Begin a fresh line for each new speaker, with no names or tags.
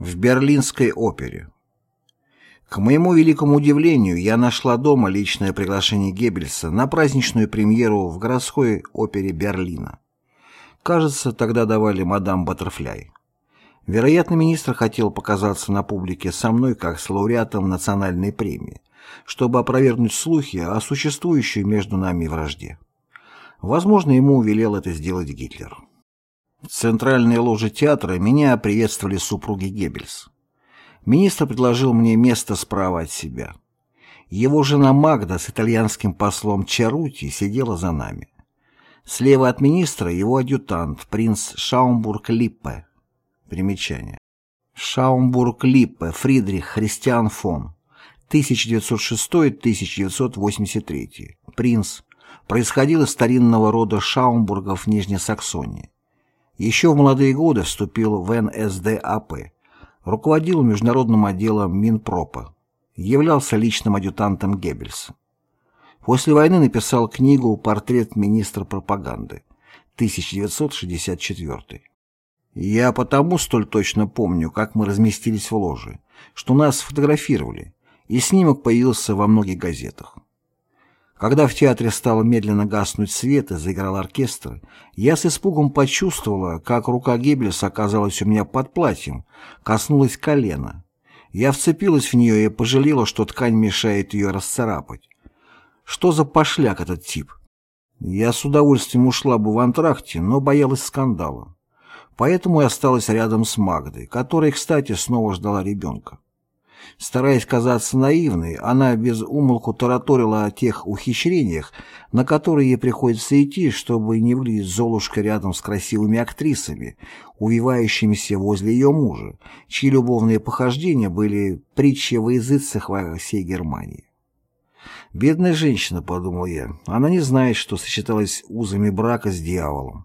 В Берлинской опере. К моему великому удивлению, я нашла дома личное приглашение Геббельса на праздничную премьеру в городской опере Берлина. Кажется, тогда давали «Мадам Баттерфляй». Вероятно, министр хотел показаться на публике со мной как с лауреатом национальной премии, чтобы опровергнуть слухи о существующей между нами вражде. Возможно, ему велел это сделать Гитлер. В центральной ложе театра меня приветствовали супруги Геббельс. Министр предложил мне место справа от себя. Его жена Магда с итальянским послом Чарути сидела за нами. Слева от министра его адъютант, принц Шаумбург-Липпе. Примечание. Шаумбург-Липпе Фридрих Христиан фон. 1906-1983. Принц. Происходил из старинного рода Шаумбургов Нижней Саксонии. Еще в молодые годы вступил в НСДАП, руководил международным отделом Минпропа, являлся личным адъютантом Геббельса. После войны написал книгу «Портрет министра пропаганды» 1964. Я потому столь точно помню, как мы разместились в ложе, что нас сфотографировали, и снимок появился во многих газетах. Когда в театре стал медленно гаснуть свет и заиграл оркестр, я с испугом почувствовала, как рука Геббельса оказалась у меня под платьем, коснулась колена. Я вцепилась в нее и пожалела, что ткань мешает ее расцарапать. Что за пошляк этот тип? Я с удовольствием ушла бы в антракте, но боялась скандала. Поэтому и осталась рядом с Магдой, которая, кстати, снова ждала ребенка. Стараясь казаться наивной, она без умолку тараторила о тех ухищрениях, на которые ей приходится идти, чтобы не выглядеть Золушка рядом с красивыми актрисами, увивающимися возле ее мужа, чьи любовные похождения были притчей во языцах во всей Германии. «Бедная женщина», — подумал я, — «она не знает, что сочеталась узами брака с дьяволом».